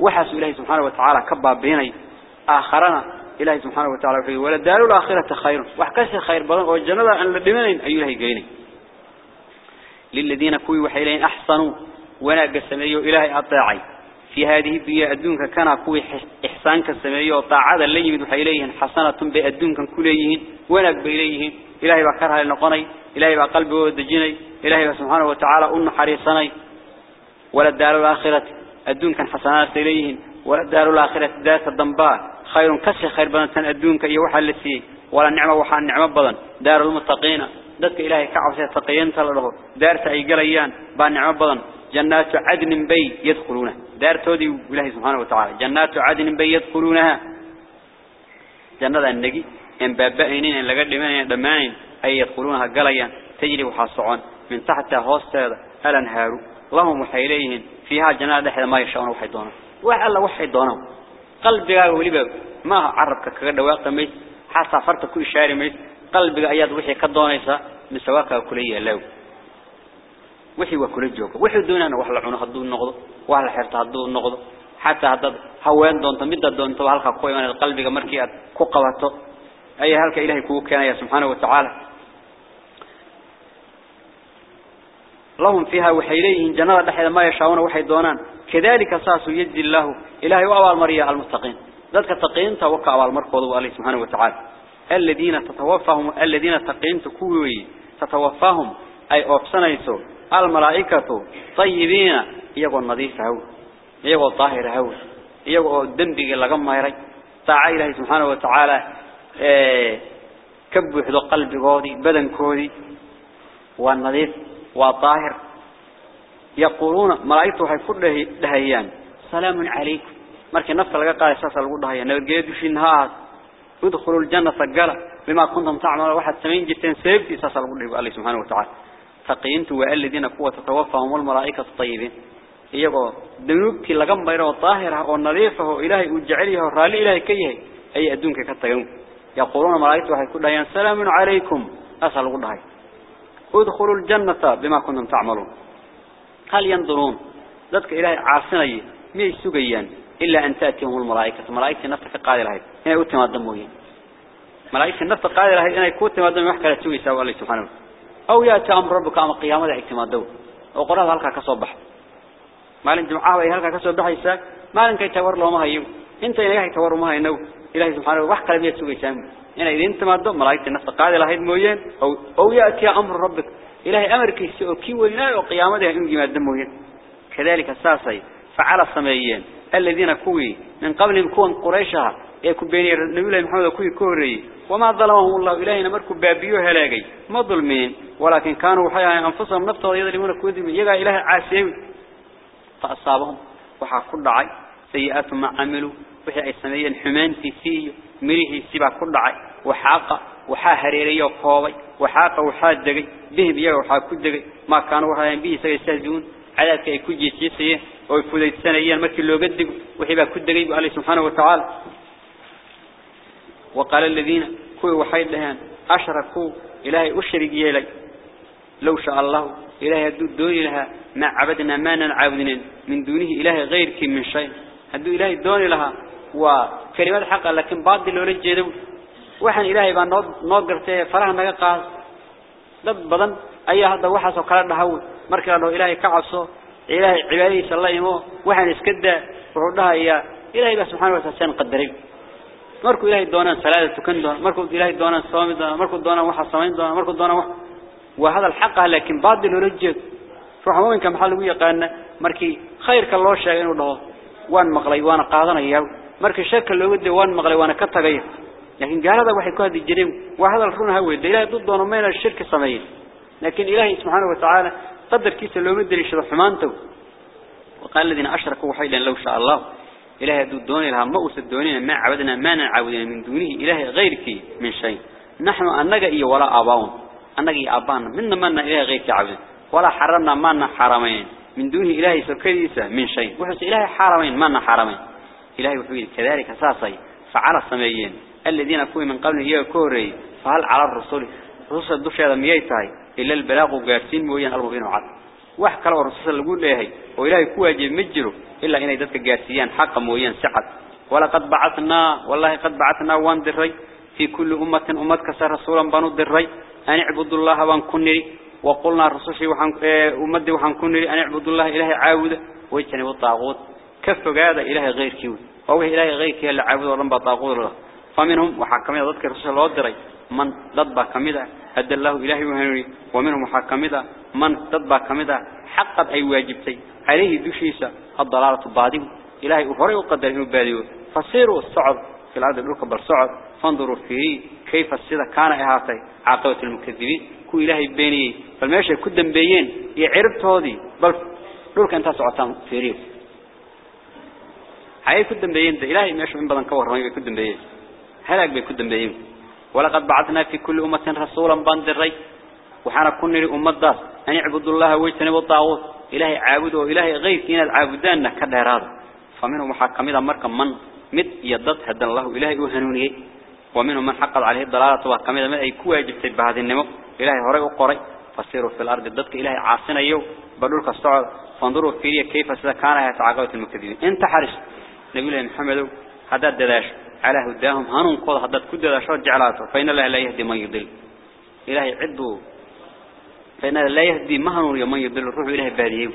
وحس إلهي سبحانه وتعالى كباب بيني. آخرنا إلهي سبحانه وتعالى وحي ولا دار الآخرة خير. وحكس خير بدن والجنة أن لدمنين أي إلهي قيني. للذين كوي وحيلين أحسنوا. وناق السمية إلهي أطاعي. في هذه الدنيا الدنيا كان كوي إحسان كالسمية وطاعة اللي يمد وحيليهن حسنة بأدنك كليهن وناق بإليهن إلهي بكرها لنقني. إلهي بقلبه ودجيني. إلهي سبحانه وتعالى أنه حريصني. ولا الدار الآخرة. كان حسنات إليهن ولا الدار الآخرة ذات الضنباء. خير كسر خير بدن الدنيا يوحى لسي ولا نعمة وحى النعمة بدن. دار المتقين. ذاتك إلهي كعوسة تقيين تلله دار سعيقليان بان نعمة بدن. جنات عدن بي يدخلونه دار تودي إلهي سبحانه وتعالى. جنات عدن بي يدخلونها. جنة النجي إن بابئينين إن لقد لمن دمانين أي يدخلونها قليا. تجري وحاصعون. من تحت هوستة الأنهار لهم وحيليهن فيها جنات دحل ما يشاءون وحي دونه. وحلا وحي دونه. قلبك ولبا ما عربك واقع ميت. حتى فرت كل شاري ميت. قلبك أياد وحي كدونيسا من سواك كلية لو. وحي وكل جوك وحي دوننا وحلا عنا هدو النقض وحلا حرت هدو النقض حتى هدد هوان دون تمد دون تو هلك كوي من قلبك مركي كو قبته أي هلك إلهي كو كان يا سبحانه وتعالى. لهم فيها وحيليهم جنات دحيل ما يشاءون وحي دونان. كذلك ساس يجزي الله إلهي وأوال مريا المتقين. ذلك التقين توقع أوال مركوض الله سبحانه وتعالى. الذين تتوفاهم الذين تقين تكوي تتوفاهم أي أفسنيسو الملائكة طيبين يقول نظيف هو يقول طاهر هو يقول دنبي لغم ميري تعالي سبحانه وتعالى إيه، كبه ذو قلب قودي بدن كودي والنظيف وطاهر يقولون ملائكة حيث كله لهيان سلام عليكم. مركي نفس لغا قال الشخص القول لهيان نبقيد في النهار. ودخلوا الجنة فقالة بما كنتم تعملوا واحد سمين جتين سيبتي. ساسا القول الله سبحانه وتعالى. Taahir ah oo nadiif ah oo ilaahay uu jecel yahay raali ilaahay ka yahay ay adduunka ka tagan yaquluna malaa'ikatu waxay ku dhahayaan salaamun alaykum asal lagu dhahayo ادخلوا الجنة بما كنتم تعملون هل ينظرون ذاتك إلهي عاصني مي سجيان إلا أن تأتيهم الملائكة ملائكة نفتك قادر هاي هنا يقول ما دموين ملائكة نفتك قادر هاي هنا يقول ما دم يحكى لتوي سوى الله سبحانه أو يأتي أمر ربك أم القيامة ذا اعتماد دو. وقرأ هلك كصبح مالن جمعة وهي هلك كصبح يساك. مالن كي تور له ما هيو انت يلهي تور ما هي نو إلهي سبحانه وحكى لبيت سوي سامي إن إذا أنت ما دم ملائكة النفط قاعدة لهيد موين أو أو يأتي أمر ربك. إلهي أمر كي ولا وقيامته ينجي ما دم كذلك الساسي. فعل السمايين الذين كوي من قبل يكون قريشها. يكون بين النبي الله محمد كوي كوري وما ظلمهم الله إلهي مركب بابيوه هلاقي ما ظلمين ولكن كانوا حيا أنفسهم نفطوا يظلمون كوي يجا إله عاسيوي فأصابهم وحا كل عي سيئات ما عملوا وحي السمايين حمان في سي مريه سبا كل عي وحاق وحا هريري وقوبي وحاق وحا دغي بهم يغا وحا كدغي ما كانوا وحاين به سيستهزئون عذابك ay ku jeesiyeen oo fulaysanayeen markii looga digo wixii baa ku dagay Allah subhanahu wa ta'ala وقال الذين كوي وحيد لهان أشركوا إلهي أشرك يلك. لو شاء الله إلهي الدون لها ما عبدنا ما نعبدنا من دونه إلهي غير كم من شيء. أدو إلهي الدون لها وكلمات حقا لكن بعض اللي رجلوا وحن إلهي بان نوقرته فرح مكا قاس ضد بضن أيها هذا وحس وقرار لهوه مركز له إلهي كعصو إلهي عبادي صلى الله عليه وسلم. وحن إسكده وحن لها إياه إلهي سبحانه وتعالى قدره markuu ilaahay doonaan salaada tukan doona markuu ilaahay doonaan soomi doona markuu doonaan waxa samayn doona markuu doonaan wax waa hadal xaq ah laakiin baadil loo jeedo ruuxa muuminka maxaa lagu yaqaan markii khayrka loo sheegay inuu dhaho waan maqlay waana qaadanayaa markii sharka looga diyo waan maqlay waana ka tagay laakiin gaalada waxay ku hadli jireen waa hadal run ah weeyday ilaahay dad doono meena shirki sameeyay laakiin ilaahay subhanahu wa ta'ala لو مدري شو حمانته وقال الذين أشركوا وحيدا لو شاء الله إلهي دو دوني لها ما أسدونين ما عبدنا ما نعبدنا من دونه إلهي غيرك من شيء. نحن أنك إيه ولا أباون أنك إيه أبانا منا منا إله غير كعبد ولا حرمنا منا حرمين. من دونه إلهي سكريسة من شيء. وحس إلهي حرمين منا حرمين. إلهي وحيد كذلك أساسي فعلى السميين. الذين كوي من قبل هي كوري. فهل على الرسول؟ رسول الدوش هذا ميتاي إلا البلاغ وقارسين مويا المبين وعد wax kale oo rasuul lagu leeyahay oo ilaahay ku إلا إن يدتك جاسيان حقا مويان سعد ولقد بعثنا والله قد بعثنا وان دري. في كل أمة أمتك سر رسولا بانو دري. أن اعبدوا الله وأن كنري وقلنا الرسول آه، أمدي وحان كنري أن اعبدوا الله إلهي عاود. ويتني بطاغوت كف قادة إلهي غير كيود وهو إلهي غير كيود اللي عاود ورنبا طاغوت الله فمنهم وحاكم يضدك الرسول الله دري. من ضدبا كمدا هدى الله إلهي وهنري. ومنهم وحاكم من ضدبا كمدا حقا أي واجبتي عليه دوشيسا الضلالة البادي إلهي أفري وقدر إنه باديو فصيروا الصعد في الأرض الأركب بالصعد فانظروا فيه كيف السيدة كان إهاتي عاقبة المكذبين. كو إلهي بيني. فالماشي كدن بيين. يعربت هذه بل لولك أنت سعطان فيريو. هاي كدن بيين. ده إلهي ماشي من بدن كور رمي كدن بيين. هلاك بي كدن بيين. ولقد بعثنا في كل أمة رسولا باندري وحنا كنا لأمة داس أن يعبدوا الله ويجتنبوا الطاغوت. إلهي عابد وإلهي غير كين العابدان. كدهر هذا فمنهم إذا مركم من مد يضد هدى الله. إلهي وهنوني. ومنهم من حقد عليه الضلالة وحكم إذا من أي كوى جبت بهذه النمو. إلهي هري وقري. فسيروا في الأرض ضدك إلهي عاصنا يو. بدولك الصعد فانظروا فيه كيف سيدا كان يتعاقبة المكذبين. انت حرش. نبي الله محمد. هذا الدلاش على هداهم. هنون قوض حدد كد شرط جعلاته فإن الله لا يهدي من يضل. إلهي عدو. فإن لا يهدي ما هنون يمن يضل الروح إلهي باديه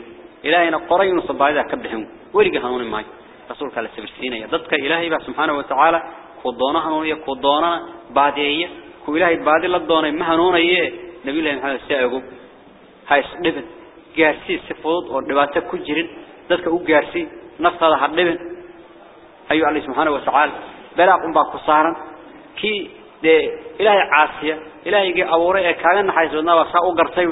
إلهي نقرين صبايدا كبحهم. ورق هنون ماي رسولك على سبرسين يضدك إلهي بقى سبحانه وتعالى. كودونا هنون يكودونا باديه كو إلهي بادي لدونا ما هنون يه نبي الله محمد سيأغو هاي سنبن قارسي سفوض ودباتة كجرين. ضدك أو قارسي نفط هذا حدبن. أيها الله سبحانه وتعالى. بلاقم باكو صارا كي دي إلهي عاصية. إلهي جي أوري كان حيث النبى ساء قرتي.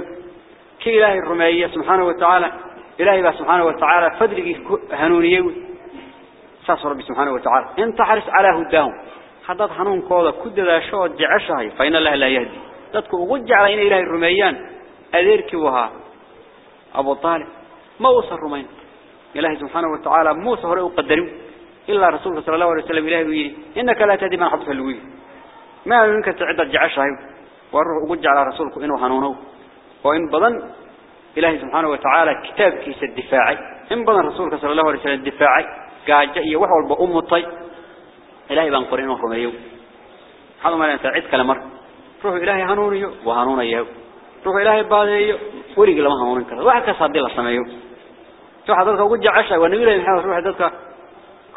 كي إلهي الرمائية سبحانه وتعالى. إلهي سبحانه وتعالى فدري هنونية. ساس ربي سبحانه وتعالى. إنت حرص على هداهم. حدد حنون كودا كد ذا شو جعشها فإن الله لا يهدي. jeclay inay ilaahay rumeeyaan adeerkii waha Abu Talib ma uusan rumayn ilaahay subhanahu wa ta'ala muusa hore u qadarin إلا رسول صلى الله عليه وسلم إلهي ويلي إنك لا تهدي من حبك اللوي ما منك تعدد جعشها وروح وقج على رسولك إنه هنونه. وإن بضن إلهي سبحانه وتعالى كتاب كيس الدفاعي. إن بضن رسولك صلى الله عليه وسلم الدفاعي قاعد جاء وحول بأم الطي إلهي بان قرينه رميو هذا ما أنت عد كلمر. روح إلهي هنوني وهنون إياه روح إلهي بعدي ورق لما هنون كذا وحكى صدي الله سميو تو حضرتك وقج عشاء ونبي له محمد روح حضرتك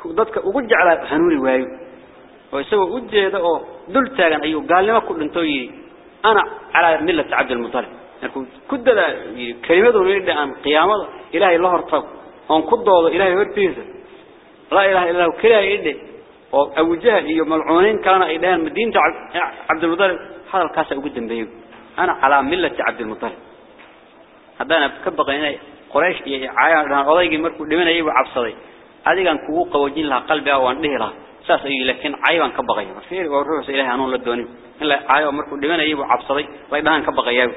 dadka ugu jeclaa hanuuni waayo oo isagoo u jeeda oo dul taagan ayuu gaalnimo ku dhinto yiri أنا على ملة عبد المطلب. نقول كدة لا كلمة ونريد أن قيام الله إلهي الله رطب أن كدة الله إلهي ورطيز لا إله إلا هو كده إده أو جهة يوم العونين كان إلهي المدينة عبد المطلب. هذا الكاسة أقود بيه أنا على ملة عبد المطلب. هذا أنا بكبغ هنا قريش إيه عايا أنا الله يجي مركب لمن أيب عب صدي هذا كان كوقة وجين لها قلبها وأنده لها. ساس لكن عايا كبغي فيه ورحوه سإلهي أنون لدوني. إلا عايو مركو دمان أيبو عبصري ليدهان كبغياو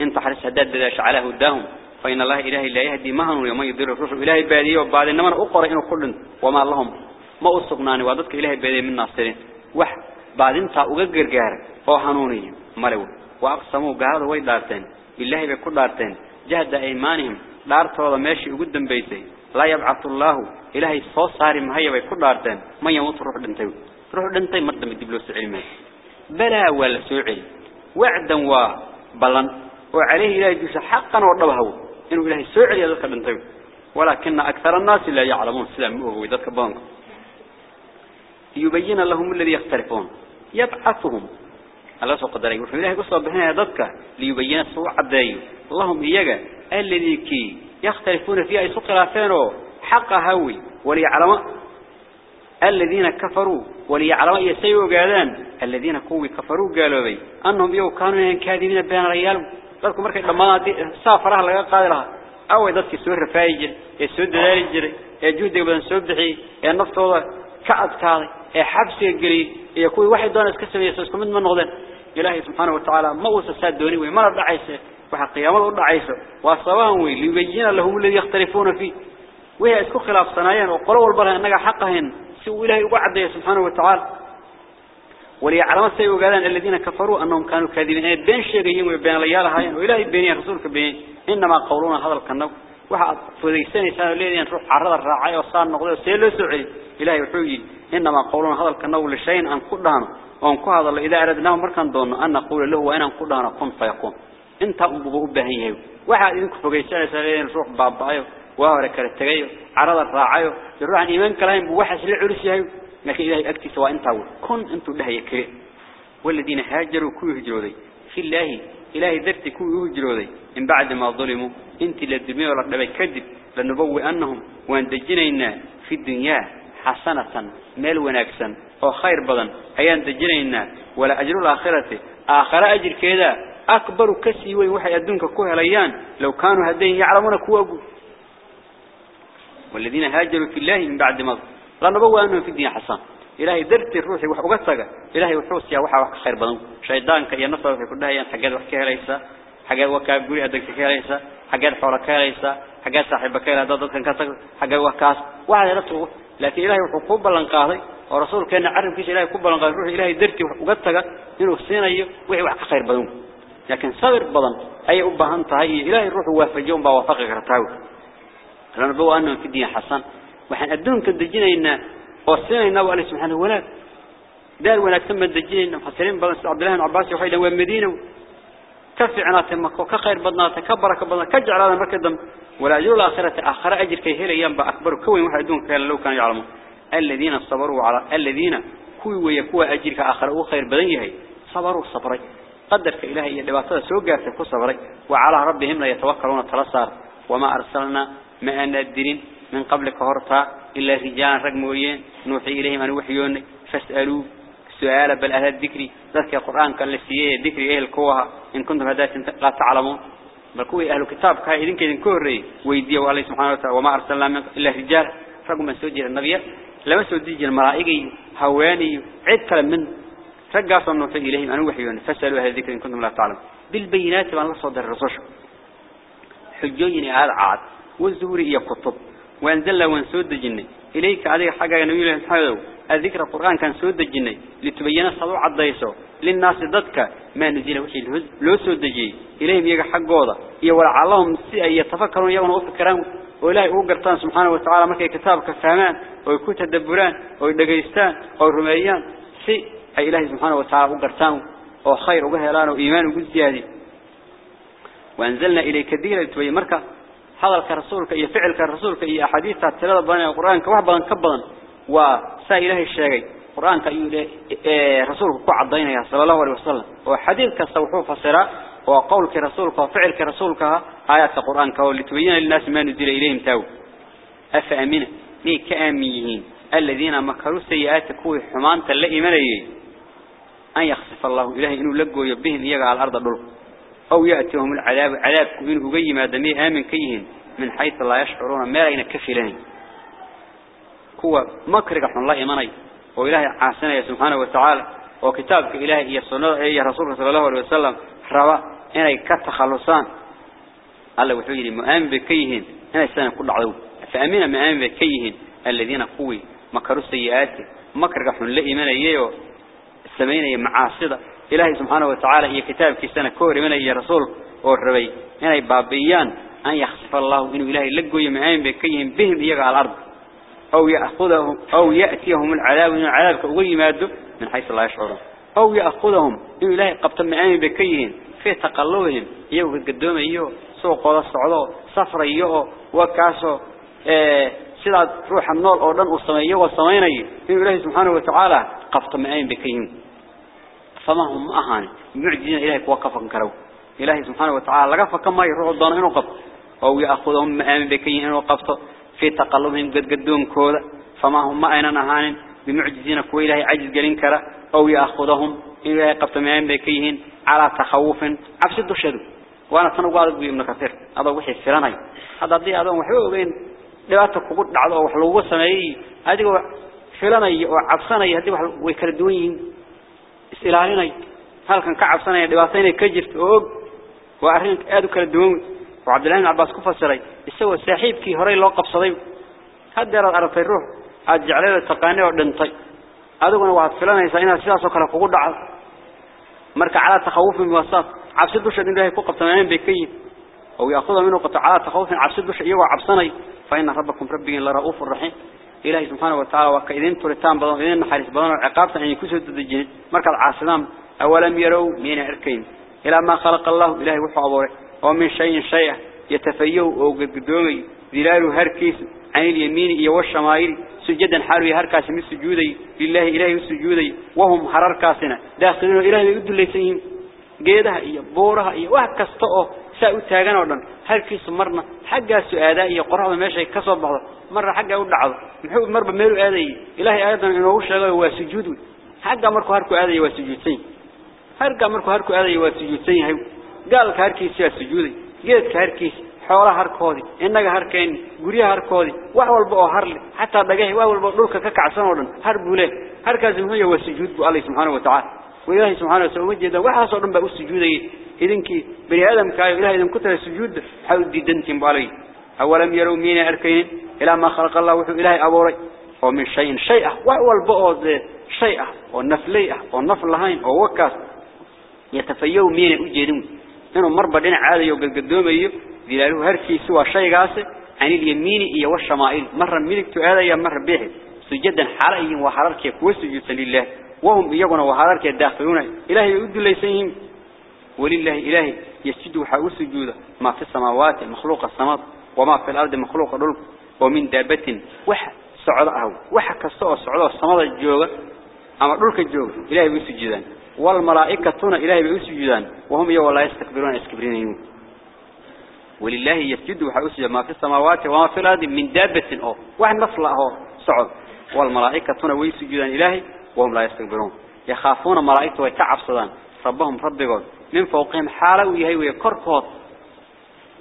إن تحرس هداد داش علاه داهم فإن الله إلهي لا يهدي مهن وما يدير الرسل إلهي بادي وبعد إنما أقرأ إنه كل وما اللهم ما أصبناني وعددك إلهي بادي من ناصرين. وح بعد إن تأغقر قهر فوحنوني ملو. وأقسموا قهر وي دارتين. إلهي بكل دارتين. جهد إيمانهم. دارت وضا ماشي أقود بيتي. لا يبعث الله. إلهي صوصاري مهيا بكل دارتين. من يموت روح دنتي روح دنتي مرد من دبلوس بلا ولا سعي وعدا وبلن وعليه إلهي جيس حقا وضبه إنه إلهي سعي يدك دنتي ولكن أكثر الناس لا يعلمون سلام وهو يدك بانك يبين لهم الذي يختلفون. يبعثهم. الله قدره وفي الله قصة بهنا يدك ليبين السوء عبدالي اللهم إياك. الذي كي يختلفون فيها يسوق خلافينه حق هوي. وليعلم الذين كفروا وليعلم يسيو قادان الذين كوي كفروا قالوا بي أنهم يو كانوا ينكاذبين بين ريال قلتكم مركز لما سافرها لقد قال لها أو يضطي سور فايجر يسود دارجر يجود دقبان سبحي النفط والله كعد كاضي يحبس يقري يكوي واحد دون اسكسر يسوسك من من غدن إلهي سبحانه وتعالى ما وسساد دوني وما رضا عيسى وحقيا ما رضا عيسى. واصواهوي ليبين لهم الذي يختلفون فيه. وهي اسكو خلاف صنايا وقلوا البرهن نجا حقهن. سو إلهي وعد سبحانه وتعالى. وليعلم السيء وقالان الذين كفروا أنهم كانوا كاذبين. إيه، بين شرهم وبين ليالها وإلهي بيني رسولك بين إنما قولون هذا الكنب وحاط فريسان يسان الذين روح عرض الرعاية وصال النقضية وسيلة سعي إلهي وحوجي إنما قولون هذا الكنب لشيء أن قدهنا وأن قد هذا إذا أردناه مركان دون أن نقول له وإن أن قدهنا قم فيقوم. إنت أبوه بهيه. وحاط إنك فريسان يسان الذين روح بابايه أيوه. Tagayo carrada raacayo ruuxan iimaan kalayn buu waxa isla culis yahay laakiin ilaahay agtiisa waa intaa kun intuu dhahay kale والذين هاجروا كل هجرودي. في الله إلهي درتي كل هجرودي. من بعد ما ظلموا إنت للدنيا ولا دبي كذب. لنبوي أنهم وندجنينا في الدنيا حسنة مال ونكسا أو خير بدن. أيان دجنينا. ولا أجر الآخرة. آخر أجر كذا. أكبر كسي وحي أدونك كوه ليان لو كانوا هدين يعلمون كوه والذين هاجروا في الله من بعد ما لنبوي أنهم في الدنيا حسنة إلهي درت الروح وحقتك إلهي وحوس يا وحى خير بدن شيطانك يا نصر في كلها ين حاجات وحكيها ليس. حاجات وكا جوري هذاك كيها ليس. حاجات حولك ليس. حاجات صاحبك هذا ضد كان كسر. حاجات وكاس واحد نصره لكن إلهي وحقوب بلنقاضي ورسول كان عرف كيش إلهي كوب بلنقاضي روح إلهي درت وحقتك إنه سينا يو وحي وحى خير بدن لكن صبر بدن أي أبا أنت هاي إلهي الروح وافجون بوافقك رتاو لأن بو أنه في الدنيا حسن وحن أدونك الدجين إن وصينا النبي عليه سبحانه ولا دار ولا تم الدجين مفسرين بدن عبد الله بن عباس وحيدا والمدينة كفي عنات مكة. كخير بدنا تكبر كبدنا كجعل هذا مركز ولا أجر الآخرة آخر أجر كي هلا ينبع أكبر كوي وحدون كان لو كانوا يعلمون الذين صبروا على الذين كوي ويكوى أجر كآخر وخير بدنيه صبروا صبري. قدر كإلهي اللي سوقا في صبري. وعلى ربهم لا يتوكلون تلصار. وما أرسلنا ما ندرين من قبل كهرتا إلا رجال رقمويين نوحي إليهم أن وحيون فاسألوا سؤال بل أهل الذكر. ذلك القرآن كان لسيه ذكر إيه الكوها. إن كنتم هدات لا تعلمون. بل كوي أهل الكتاب كاي إذن كذن كوري. ويديه الله سبحانه وتعالى وما أرسلنا من إلا رجال رقم من سوجي النبي. لما سوجي الملائكة هواني عد كلام من رقاصوا نوحي إليهم أن وحيون. فاسألوا أهل الذكر إن كنتم لا تعلمون. بالبينات وأن صدر الرسول حجوين هذا عاد. والزهور إيا كتب وانزلنا وانسود الجنة. إليك عليه حاجة نبي الله سبحانه. الذكر القرآن كان سود الجنة. لتبين الصدوع الضيسو. للناس ضدك. ما نزل وحي الهز؟ لو سود الجي إليهم يجا حق جوضة يولع اللهم يتفكرون يوم وفكرون وإلهي أوقرتان سبحانه وتعالى مركي كتاب كفامان ويكون تدبران. ويدقيستان ورميان سي أي إلهي سبحانه وتعالى أوقرتان وخير وقهلان وإيمان وقزيادي وأنزلنا إليك الذكر لتبين مركه hadalka rasuulka iyo ficilka rasuulka iyo axaadiista tirada badan ee quraanka wax badan ka badan waa saa ilaahay sheegay quraanka ayuu ee rasuulku ku cadeynaya sallallahu alayhi wasallam oo xadiid kasta wuxuu fasiraa oo qowlka rasuulka oo ficilka rasuulka aayaadka quraanka oo litbayina linaas ma nuzila ilayhim taw afa amina ni ka aamiyiin alladina makaru sayi'at kuwi xumaanta la imanayay an أو يأتيهم العذاب عذاب كبير جي ما دمي آمن كيهن من حيث لا يشعرون ما لين هو مكرق حن الله إيماني وإلهي عاسنا سبحانه وتعالى وكتابك إلهي يا صنع يا رسول صلى الله عليه وسلم روا إني كتخلصان. الله وحيد مؤمن بكيهن هنا السنة كل عدو. فأمين مؤمن بكيهن الذين قوي مكروا السيئات مكرق حن الله إيماني السمين معاصدة إلهي سبحانه وتعالى هي كتاب كيسانا كوري من أي رسول والربي يعني بابيان أن يخصف الله إنه إلهي لقوا يمعين بكيهم بهم يقع الأرض. أو يأخذهم أو يأتيهم العذاب من العذاب كأغي ماده من حيث الله يشعرون. أو يأخذهم إنه إلهي قبط معين بكيهم في تقلبهم. يوه القدوم أيوه سوق ولا الصعود صفر أيوه وكاسو سيدا روح النور أو لن أصميه والصميني إنه إلهي سبحانه وتعالى قبط معين بكيهم. فما هم أهان. معجزين إلهي وقفا كرو إلهي سبحانه وتعالى لقف كما يروح الضان إنه قف أو يأخذهم مآمن بكي إنه قفت في تقلبهم قد قدون فما هم أين أهان بمعجزين كو إلهي عجز قلين كرا أو يأخذهم إلهي قفت مآمن بكيهن على تخوف. عفس الدشدو. وأنا تنقوا هذا ابن كثير هذا وحي السراني هذا دي هذا وحيو بين لباتك قد عضو وحلوه سمعي هذه filanaya oo cabsanaya haddii wax way kala duwan yihiin is-ilaalinay halkan ka cabsanaya dhibaato inay ka jirto og waa arrin aad u kala duwan oo cabdillahi ibn cabbaas ku fasiray isagoo saaxiibkii horey loo qabsaday haddeer aad aragtay ruux aad jecleeda taqaanay oo dhintay adiguna waxaad filanaysaa inaad sidaas oo kale kugu dhacdo marka calaa takhawufin wasaas cabsi dusha in ilaahay ku qabtameen bay ka yihiin oo yaakhudha minhu qata calaa takhawufin cabsi dusha iyagoo cabsanay fa inna rabbakum rabbigiin la ra'uufur raxiim إلهي سبحانه وتعالى وكإذن ترتان بضان إذن حارس بضان العقاب سعني كسو تدجين. مركا العاصلام أولم يروا مين عركين إلى ما خلق الله إلهي وحو عبوري ومن شيء شيء يتفيه وقد قدومي ذلال هركيس عن اليمين إيا والشمائل. سجدا حاروي هركاس من سجودي. لله إلهي وسجودي وهم هرركاسنا داخلون إلهي يدل ليسهم قيدها إيا بورها إيا. وهكا استقوا واحد كستوه ساء تاغان ودن هركيس مرنا حقا سؤادا إيا قرآن ماشي كسب بعض مرة حقا يقول عضو محوب مرة ميرو آدي إلهي أيضا إنه وشغل هو سجود حقا مركو هركو آدي وسجودتين هركا مركو هركو آدي وسجودتين قال هركيس يا سجودي جيدك هركيس xoolaha harkoodi inaga harkeen guriyaha harkoodi wax walba oo har leh hatta dhagahay wax walba dhulka ka kacsan oo dhan har buu leh harkaas muxuu yahay sujuud bu Allah subhanahu wa ta'ala وإلهي سبحانه وتعالى وجد وحاس أرنب أسجودي إذنك بني آدم كاي إلهي إذن كتر السجود حاول ديدنتم بالي. أولم يروا مين أركين؟ إلى ما خلق الله وحو إلهي أبوري. ومن شيء شيئة. وهو البعض شيئة. والنفلية والنفل لهين ووكاس يتفيو مين أجيرون. إنه مربى دين عادي وقدقدوم أيو دلاله هركي سوى شيء قاسي. عن اليمين إيا والشمائل. مرة ملك تعالى مرة بيه. سجدا حرائي وحرارك وسجود لله. وهم يقولون وحرارك الداخلون إلهي يؤد ليسهم ولله إلهي يسجد حاول سجودا ما في السماوات مخلوق السماء وما في الأرض مخلوق الأرض ومن دابة وح سعودها وح كسوء سعودها السماء الجوغة أما دولك الجوغة إلهي بيسجدان والملائكة إلهي بيسجدان وهم يو الله يستكبرون يستكبرون ولله يسجد وحيسجد ما في السماوات وما في الأرض من دابة. أو واحد نفله صعد. والملائكة تون ويسجدان إلهي وهم لا يستكبرون. يخافون ملائكة ويتعب صدان. ربهم ربهم من فوقهم حالة ويهي ويكركوت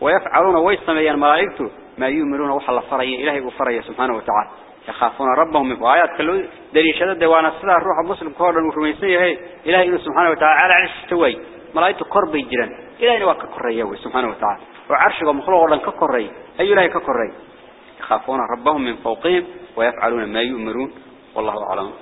ويفعلون ويسميان ملائكته ما يؤمرون وحل فريا إلهي وفريا سبحانه وتعالى. يخافون ربهم من آيات كله دليل شدد وأنا الصلاة الروح المسلم كورا وفرميسية هي إلهي سبحانه وتعالى على عرش توي. ملائكة قرب يجران إلهي وكا كريا سبحانه وتعالى. وعرشه مخلوق لن ككري. أي إلهي ككري. يخافون ربهم من فوقهم ويفعلون ما يؤمرون والله أعلم.